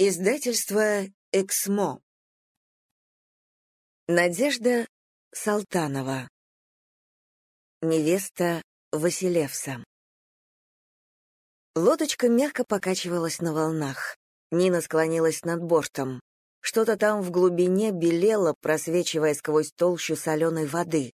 Издательство «Эксмо». Надежда Салтанова. Невеста Василевса. Лодочка мягко покачивалась на волнах. Нина склонилась над бортом. Что-то там в глубине белело, просвечивая сквозь толщу соленой воды.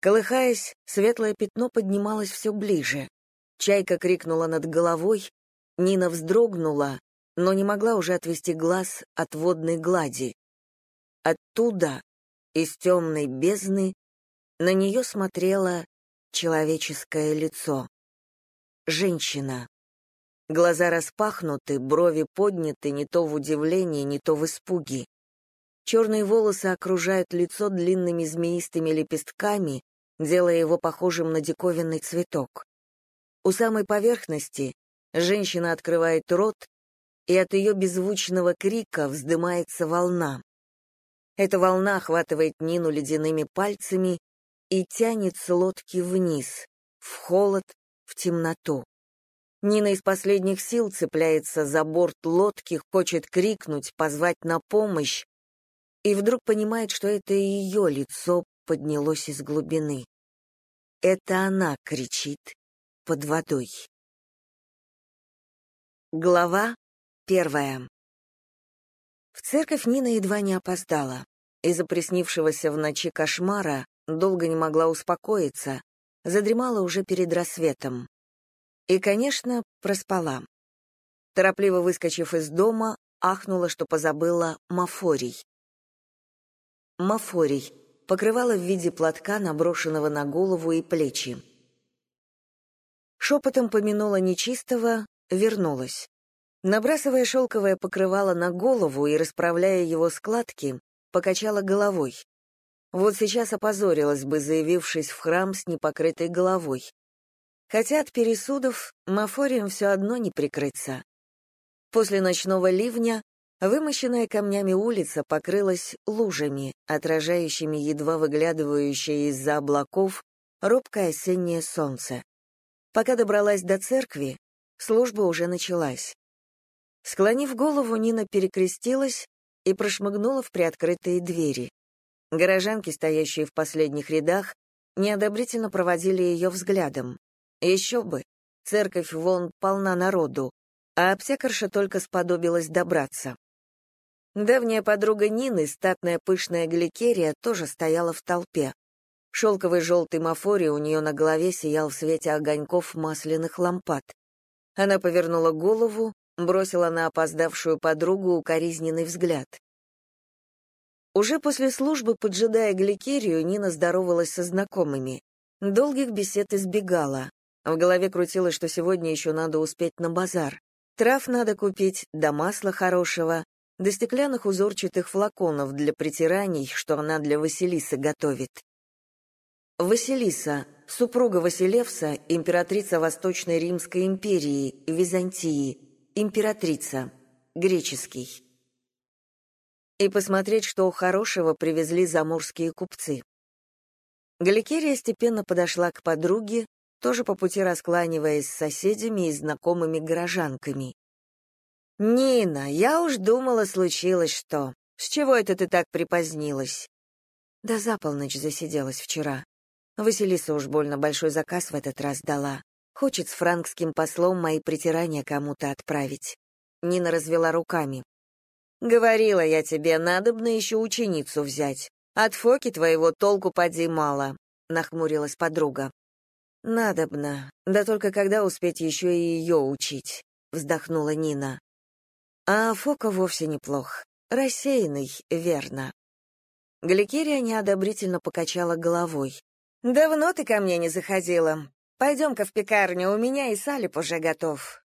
Колыхаясь, светлое пятно поднималось все ближе. Чайка крикнула над головой, Нина вздрогнула, но не могла уже отвести глаз от водной глади. Оттуда, из темной бездны, на нее смотрело человеческое лицо. Женщина. Глаза распахнуты, брови подняты не то в удивлении, не то в испуге. Черные волосы окружают лицо длинными змеистыми лепестками, делая его похожим на диковинный цветок. У самой поверхности женщина открывает рот, и от ее беззвучного крика вздымается волна. Эта волна охватывает Нину ледяными пальцами и тянет с лодки вниз, в холод, в темноту. Нина из последних сил цепляется за борт лодки, хочет крикнуть, позвать на помощь, и вдруг понимает, что это ее лицо поднялось из глубины. Это она кричит под водой. Глава Первое. В церковь Нина едва не опоздала. Из-за приснившегося в ночи кошмара долго не могла успокоиться, задремала уже перед рассветом. И, конечно, проспала. Торопливо выскочив из дома, ахнула, что позабыла мафорий. Мафорий — покрывала в виде платка, наброшенного на голову и плечи. Шепотом помянула нечистого, вернулась. Набрасывая шелковое покрывало на голову и расправляя его складки, покачала головой. Вот сейчас опозорилась бы, заявившись в храм с непокрытой головой. Хотя от пересудов мафорием все одно не прикрыться. После ночного ливня вымощенная камнями улица покрылась лужами, отражающими едва выглядывающее из-за облаков робкое осеннее солнце. Пока добралась до церкви, служба уже началась. Склонив голову, Нина перекрестилась и прошмыгнула в приоткрытые двери. Горожанки, стоящие в последних рядах, неодобрительно проводили ее взглядом. Еще бы, церковь вон полна народу, а аптекарша только сподобилась добраться. Давняя подруга Нины, статная пышная гликерия, тоже стояла в толпе. Шелковый желтый мафорий у нее на голове сиял в свете огоньков масляных лампад. Она повернула голову, бросила на опоздавшую подругу укоризненный взгляд. Уже после службы, поджидая гликерию, Нина здоровалась со знакомыми. Долгих бесед избегала. В голове крутилось, что сегодня еще надо успеть на базар. Трав надо купить, да масла хорошего, до стеклянных узорчатых флаконов для притираний, что она для Василисы готовит. Василиса, супруга Василевса, императрица Восточной Римской империи, Византии, Императрица. Греческий. И посмотреть, что хорошего привезли заморские купцы. Галикерия степенно подошла к подруге, тоже по пути раскланиваясь с соседями и знакомыми горожанками. «Нина, я уж думала, случилось что. С чего это ты так припозднилась?» Да за полночь засиделась вчера. Василиса уж больно большой заказ в этот раз дала. Хочет с франкским послом мои притирания кому-то отправить. Нина развела руками. Говорила я тебе, надобно еще ученицу взять. От Фоки твоего толку поди мало, нахмурилась подруга. Надобно. Да только когда успеть еще и ее учить, вздохнула Нина. А Фока вовсе неплох. Рассеянный, верно. Гликерия неодобрительно покачала головой. «Давно ты ко мне не заходила. Пойдем-ка в пекарню, у меня и салип уже готов».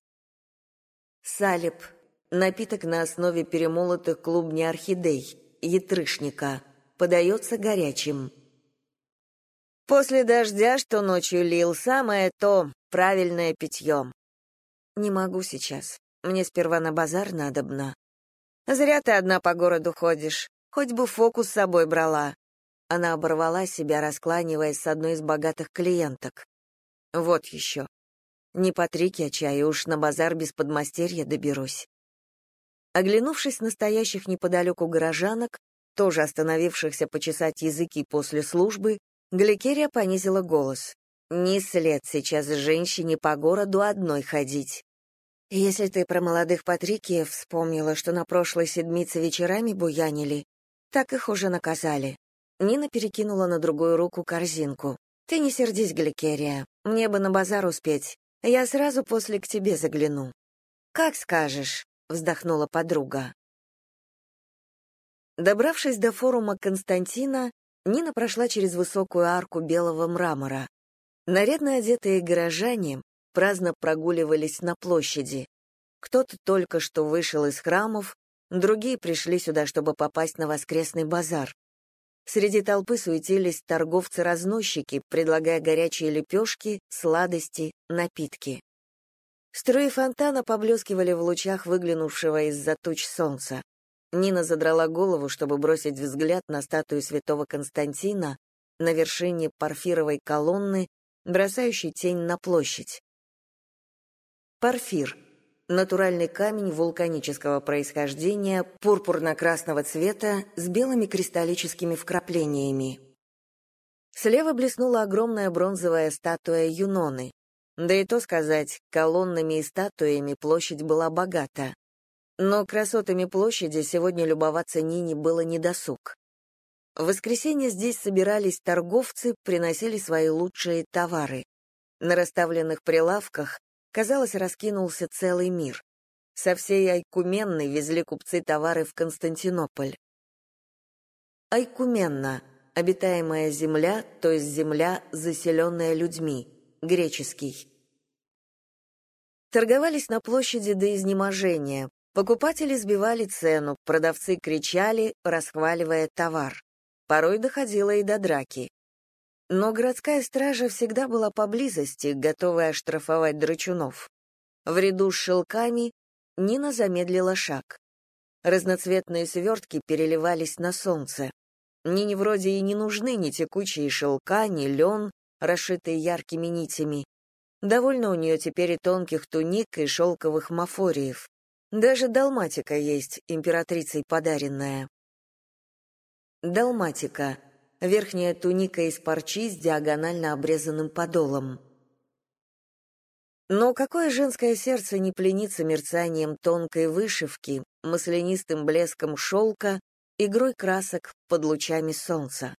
Салип — напиток на основе перемолотых клубней орхидей, ятрышника, подается горячим. После дождя, что ночью лил, самое то, правильное питье. Не могу сейчас. Мне сперва на базар надобно. Зря ты одна по городу ходишь. Хоть бы фокус с собой брала. Она оборвала себя, раскланиваясь с одной из богатых клиенток. Вот еще. Не по трике чаю, уж на базар без подмастерья доберусь. Оглянувшись на стоящих неподалеку горожанок, тоже остановившихся почесать языки после службы, Гликерия понизила голос. «Не след сейчас женщине по городу одной ходить. Если ты про молодых Патрикиев вспомнила, что на прошлой седмице вечерами буянили, так их уже наказали». Нина перекинула на другую руку корзинку. «Ты не сердись, Гликерия, мне бы на базар успеть. Я сразу после к тебе загляну». «Как скажешь», — вздохнула подруга. Добравшись до форума Константина, Нина прошла через высокую арку белого мрамора. Нарядно одетые горожане праздно прогуливались на площади. Кто-то только что вышел из храмов, другие пришли сюда, чтобы попасть на воскресный базар. Среди толпы суетились торговцы-разносчики, предлагая горячие лепешки, сладости, напитки. Струи фонтана поблескивали в лучах выглянувшего из-за туч солнца. Нина задрала голову, чтобы бросить взгляд на статую святого Константина на вершине парфировой колонны, бросающей тень на площадь. Парфир — натуральный камень вулканического происхождения, пурпурно-красного цвета, с белыми кристаллическими вкраплениями. Слева блеснула огромная бронзовая статуя Юноны. Да и то сказать, колоннами и статуями площадь была богата. Но красотами площади сегодня любоваться Нине было недосуг. В воскресенье здесь собирались торговцы, приносили свои лучшие товары. На расставленных прилавках, казалось, раскинулся целый мир. Со всей Айкуменны везли купцы товары в Константинополь. Айкуменна — обитаемая земля, то есть земля, заселенная людьми греческий. Торговались на площади до изнеможения. Покупатели сбивали цену, продавцы кричали, расхваливая товар. Порой доходило и до драки. Но городская стража всегда была поблизости, готовая оштрафовать драчунов. В ряду с шелками Нина замедлила шаг. Разноцветные свертки переливались на солнце. Нине вроде и не нужны ни текучие шелка, ни лен, расшитые яркими нитями. Довольно у нее теперь и тонких туник, и шелковых мафориев. Даже далматика есть, императрицей подаренная. Далматика — верхняя туника из парчи с диагонально обрезанным подолом. Но какое женское сердце не пленится мерцанием тонкой вышивки, маслянистым блеском шелка, игрой красок под лучами солнца?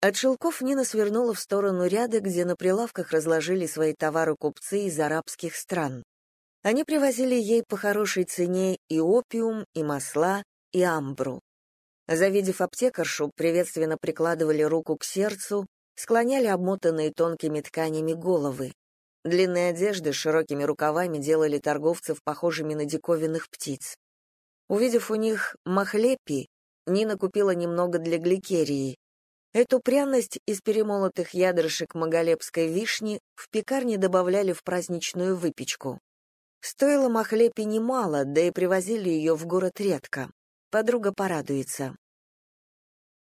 От шелков Нина свернула в сторону ряда, где на прилавках разложили свои товары купцы из арабских стран. Они привозили ей по хорошей цене и опиум, и масла, и амбру. Завидев аптекаршу, приветственно прикладывали руку к сердцу, склоняли обмотанные тонкими тканями головы. Длинные одежды с широкими рукавами делали торговцев похожими на диковинных птиц. Увидев у них махлепи, Нина купила немного для гликерии, Эту пряность из перемолотых ядрышек маголепской вишни в пекарне добавляли в праздничную выпечку. Стоило махлепи немало, да и привозили ее в город редко. Подруга порадуется.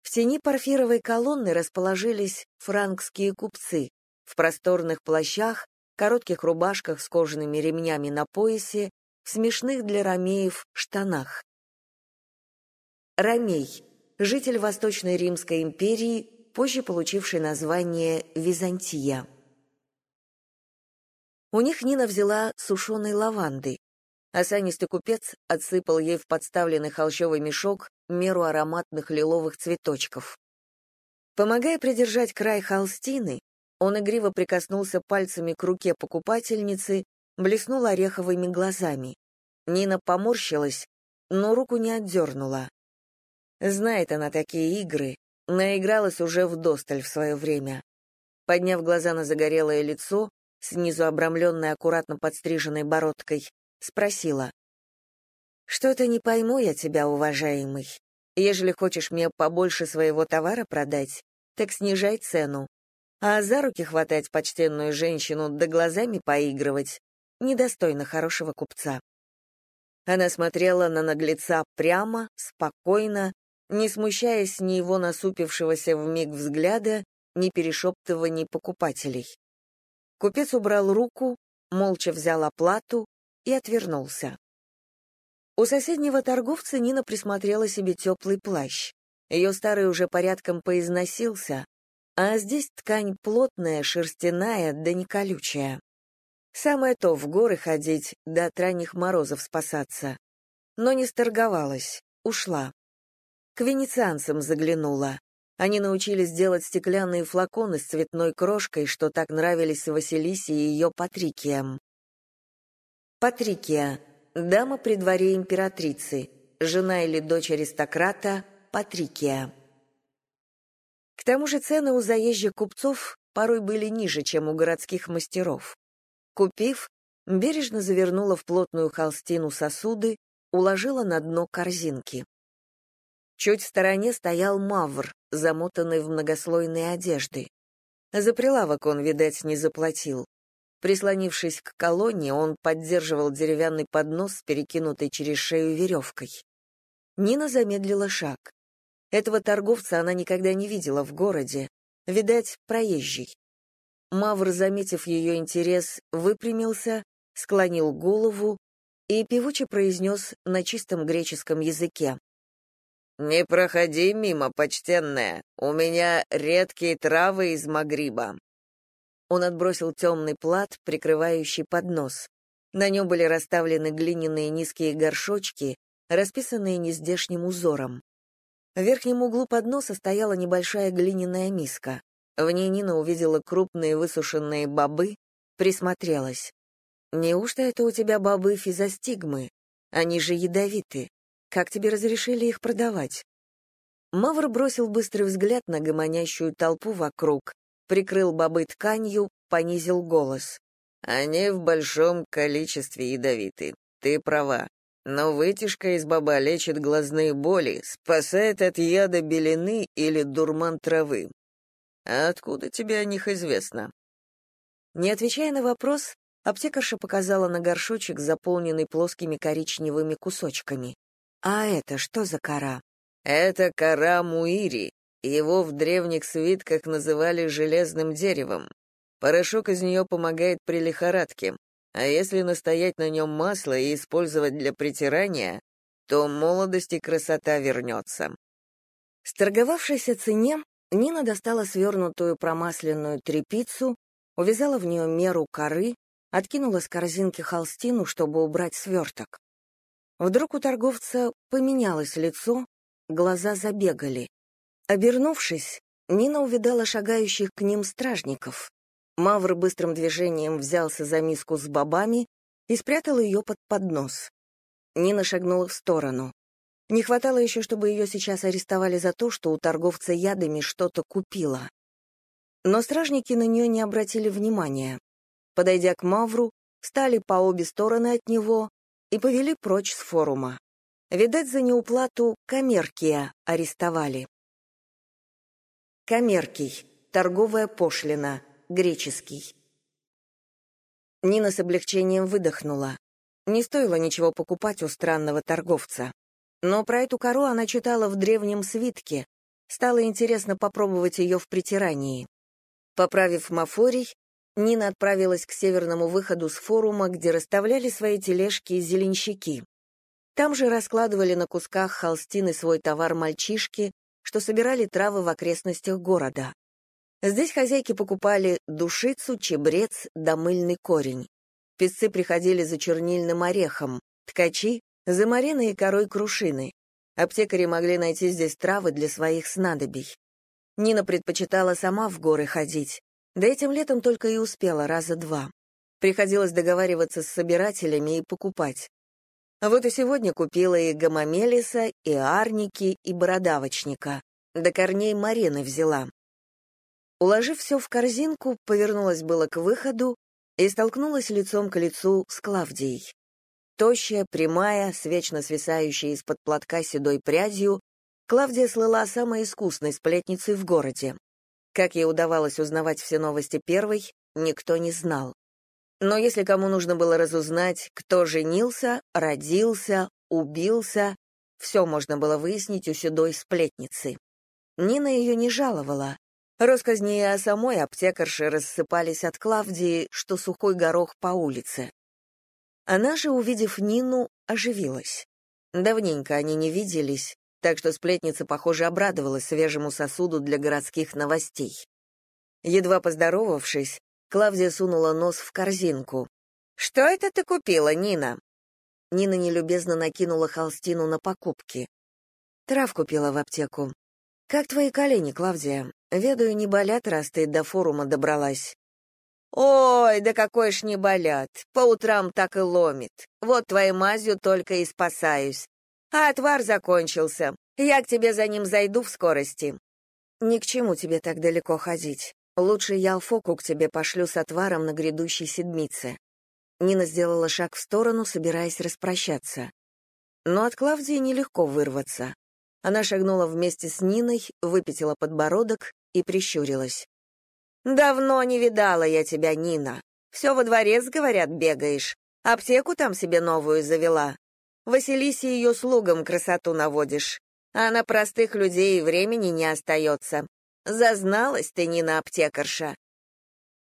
В тени парфировой колонны расположились франкские купцы в просторных плащах, коротких рубашках с кожаными ремнями на поясе, в смешных для ромеев штанах. Ромей житель Восточной Римской империи, позже получивший название Византия. У них Нина взяла сушеной лаванды. Осанистый купец отсыпал ей в подставленный холщовый мешок меру ароматных лиловых цветочков. Помогая придержать край холстины, он игриво прикоснулся пальцами к руке покупательницы, блеснул ореховыми глазами. Нина поморщилась, но руку не отдернула. Знает она такие игры, наигралась уже вдосталь в свое время. Подняв глаза на загорелое лицо, снизу обрамленное аккуратно подстриженной бородкой, спросила. «Что-то не пойму я тебя, уважаемый. Ежели хочешь мне побольше своего товара продать, так снижай цену. А за руки хватать почтенную женщину да глазами поигрывать недостойно хорошего купца». Она смотрела на наглеца прямо, спокойно, не смущаясь ни его насупившегося в миг взгляда, ни перешептываний покупателей. Купец убрал руку, молча взял оплату и отвернулся. У соседнего торговца Нина присмотрела себе теплый плащ. Ее старый уже порядком поизносился, а здесь ткань плотная, шерстяная, да не колючая. Самое то в горы ходить, да от ранних морозов спасаться. Но не сторговалась, ушла. К венецианцам заглянула. Они научились делать стеклянные флаконы с цветной крошкой, что так нравились Василисе и ее Патрикиям. Патрикия — дама при дворе императрицы, жена или дочь аристократа Патрикия. К тому же цены у заезжих купцов порой были ниже, чем у городских мастеров. Купив, бережно завернула в плотную холстину сосуды, уложила на дно корзинки. Чуть в стороне стоял мавр, замотанный в многослойные одежды. За прилавок он, видать, не заплатил. Прислонившись к колонне, он поддерживал деревянный поднос с перекинутой через шею веревкой. Нина замедлила шаг. Этого торговца она никогда не видела в городе, видать, проезжий. Мавр, заметив ее интерес, выпрямился, склонил голову и певуче произнес на чистом греческом языке. «Не проходи мимо, почтенная, у меня редкие травы из Магриба». Он отбросил темный плат, прикрывающий поднос. На нем были расставлены глиняные низкие горшочки, расписанные нездешним узором. В верхнем углу подноса стояла небольшая глиняная миска. В ней Нина увидела крупные высушенные бобы, присмотрелась. «Неужто это у тебя бобы физостигмы? Они же ядовиты. Как тебе разрешили их продавать?» Мавр бросил быстрый взгляд на гомонящую толпу вокруг, прикрыл бобы тканью, понизил голос. «Они в большом количестве ядовиты. Ты права. Но вытяжка из боба лечит глазные боли, спасает от яда белины или дурман травы. А откуда тебе о них известно?» Не отвечая на вопрос, аптекарша показала на горшочек, заполненный плоскими коричневыми кусочками. А это что за кора? Это кора муири. Его в древних свитках называли железным деревом. Порошок из нее помогает при лихорадке. А если настоять на нем масло и использовать для притирания, то молодость и красота вернется. Сторговавшись о цене, Нина достала свернутую промасленную тряпицу, увязала в нее меру коры, откинула с корзинки холстину, чтобы убрать сверток. Вдруг у торговца поменялось лицо, глаза забегали. Обернувшись, Нина увидала шагающих к ним стражников. Мавр быстрым движением взялся за миску с бобами и спрятал ее под поднос. Нина шагнула в сторону. Не хватало еще, чтобы ее сейчас арестовали за то, что у торговца ядами что-то купила. Но стражники на нее не обратили внимания. Подойдя к Мавру, встали по обе стороны от него и повели прочь с форума. Видать, за неуплату коммеркия арестовали. Коммеркий. Торговая пошлина. Греческий. Нина с облегчением выдохнула. Не стоило ничего покупать у странного торговца. Но про эту кору она читала в древнем свитке. Стало интересно попробовать ее в притирании. Поправив мафорий, Нина отправилась к северному выходу с форума, где расставляли свои тележки зеленщики. Там же раскладывали на кусках холстины свой товар мальчишки, что собирали травы в окрестностях города. Здесь хозяйки покупали душицу, чебрец да мыльный корень. Песцы приходили за чернильным орехом, ткачи — за мариной и корой крушины. Аптекари могли найти здесь травы для своих снадобий. Нина предпочитала сама в горы ходить, да этим летом только и успела раза два. Приходилось договариваться с собирателями и покупать. А вот и сегодня купила и гомомелиса, и арники, и бородавочника. До корней Марины взяла. Уложив все в корзинку, повернулась было к выходу и столкнулась лицом к лицу с Клавдией. Тощая, прямая, с вечно свисающей из-под платка седой прядью, Клавдия слыла самой искусной сплетницей в городе. Как ей удавалось узнавать все новости первой, никто не знал. Но если кому нужно было разузнать, кто женился, родился, убился, все можно было выяснить у седой сплетницы. Нина ее не жаловала. Росказни о самой аптекарше рассыпались от Клавдии, что сухой горох по улице. Она же, увидев Нину, оживилась. Давненько они не виделись, так что сплетница, похоже, обрадовалась свежему сосуду для городских новостей. Едва поздоровавшись, Клавдия сунула нос в корзинку. «Что это ты купила, Нина?» Нина нелюбезно накинула холстину на покупки. «Трав купила в аптеку. Как твои колени, Клавдия? Ведаю, не болят, раз ты до форума добралась». «Ой, да какой ж не болят. По утрам так и ломит. Вот твоей мазью только и спасаюсь. А отвар закончился. Я к тебе за ним зайду в скорости». «Ни к чему тебе так далеко ходить. Лучше я Алфоку к тебе пошлю с отваром на грядущей седмице». Нина сделала шаг в сторону, собираясь распрощаться. Но от Клавдии нелегко вырваться. Она шагнула вместе с Ниной, выпятила подбородок и прищурилась. «Давно не видала я тебя, Нина. Все во дворец, говорят, бегаешь. Аптеку там себе новую завела. Василисе ее слугам красоту наводишь. А на простых людей времени не остается. Зазналась ты, Нина, аптекарша».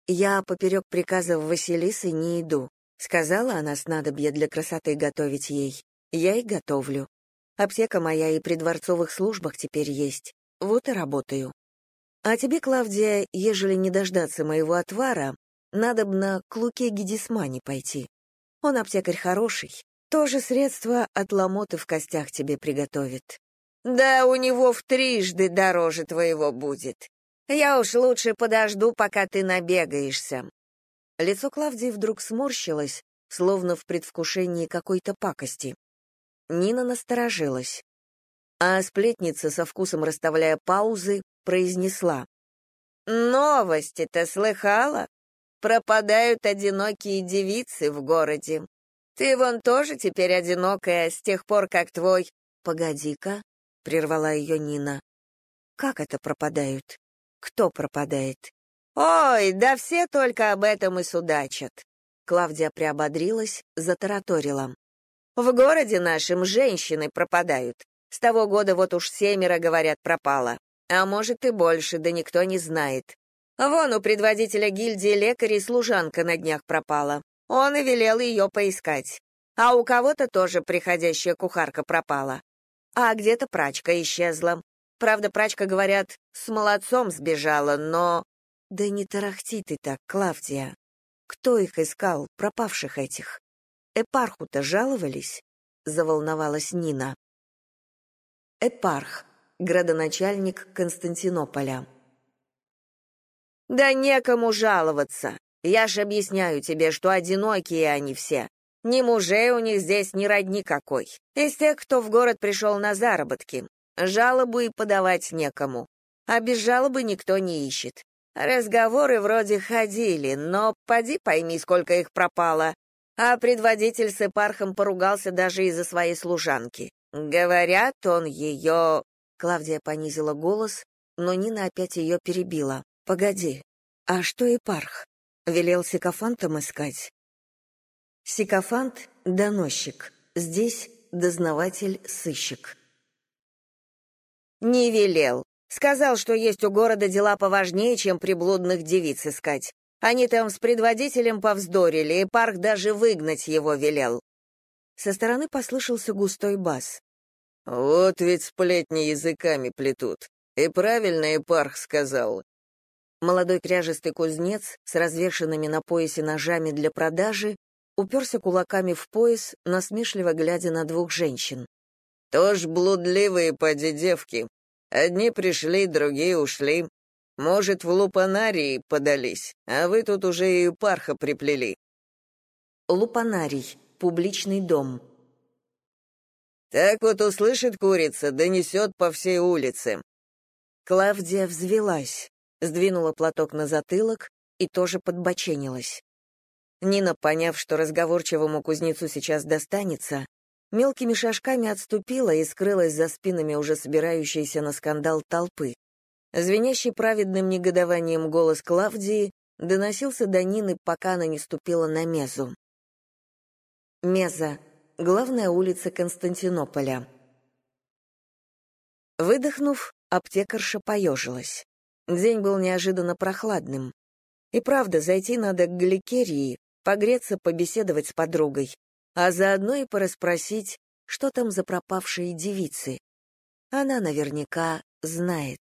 «Я поперек приказов Василисы не иду», — сказала она снадобье для красоты готовить ей. «Я и готовлю. Аптека моя и при дворцовых службах теперь есть. Вот и работаю». А тебе, Клавдия, ежели не дождаться моего отвара, надо б на к Луке Гедисмане пойти. Он аптекарь хороший, тоже средство от ломоты в костях тебе приготовит. Да у него в трижды дороже твоего будет. Я уж лучше подожду, пока ты набегаешься. Лицо Клавдии вдруг сморщилось, словно в предвкушении какой-то пакости. Нина насторожилась. А сплетница, со вкусом расставляя паузы, произнесла. «Новости-то слыхала? Пропадают одинокие девицы в городе. Ты вон тоже теперь одинокая с тех пор, как твой...» «Погоди-ка», — прервала ее Нина. «Как это пропадают? Кто пропадает?» «Ой, да все только об этом и судачат». Клавдия приободрилась, затараторила. «В городе нашем женщины пропадают. С того года вот уж семеро, говорят, пропало. А может и больше, да никто не знает. Вон у предводителя гильдии лекарей служанка на днях пропала. Он и велел ее поискать. А у кого-то тоже приходящая кухарка пропала. А где-то прачка исчезла. Правда, прачка, говорят, с молодцом сбежала, но... Да не тарахти ты так, Клавдия. Кто их искал, пропавших этих? Эпарху-то жаловались? Заволновалась Нина. Эпарх градоначальник Константинополя. «Да некому жаловаться. Я ж объясняю тебе, что одинокие они все. Ни мужей у них здесь, ни родни какой. Из тех, кто в город пришел на заработки. Жалобу и подавать некому. А без жалобы никто не ищет. Разговоры вроде ходили, но поди пойми, сколько их пропало. А предводитель с Эпархом поругался даже из-за своей служанки. Говорят, он ее Клавдия понизила голос, но Нина опять ее перебила. «Погоди, а что Епарх? Велел сикофантом искать?» «Сикофант — доносчик, здесь дознаватель-сыщик». «Не велел. Сказал, что есть у города дела поважнее, чем приблудных девиц искать. Они там с предводителем повздорили, и парк даже выгнать его велел». Со стороны послышался густой бас. Вот ведь сплетни языками плетут. И правильно Эпарх сказал. Молодой кряжестый кузнец с развешенными на поясе ножами для продажи уперся кулаками в пояс, насмешливо глядя на двух женщин. «Тоже блудливые поди девки. Одни пришли, другие ушли. Может, в лупанарии подались, а вы тут уже и парха приплели». Лупанарий. Публичный дом. Так вот услышит курица, донесет по всей улице. Клавдия взвелась, сдвинула платок на затылок и тоже подбоченилась. Нина, поняв, что разговорчивому кузнецу сейчас достанется, мелкими шажками отступила и скрылась за спинами уже собирающейся на скандал толпы. Звенящий праведным негодованием голос Клавдии доносился до Нины, пока она не ступила на мезу. Меза главная улица Константинополя. Выдохнув, аптекарша поежилась. День был неожиданно прохладным. И правда, зайти надо к Гликерии, погреться, побеседовать с подругой, а заодно и порасспросить, что там за пропавшие девицы. Она наверняка знает.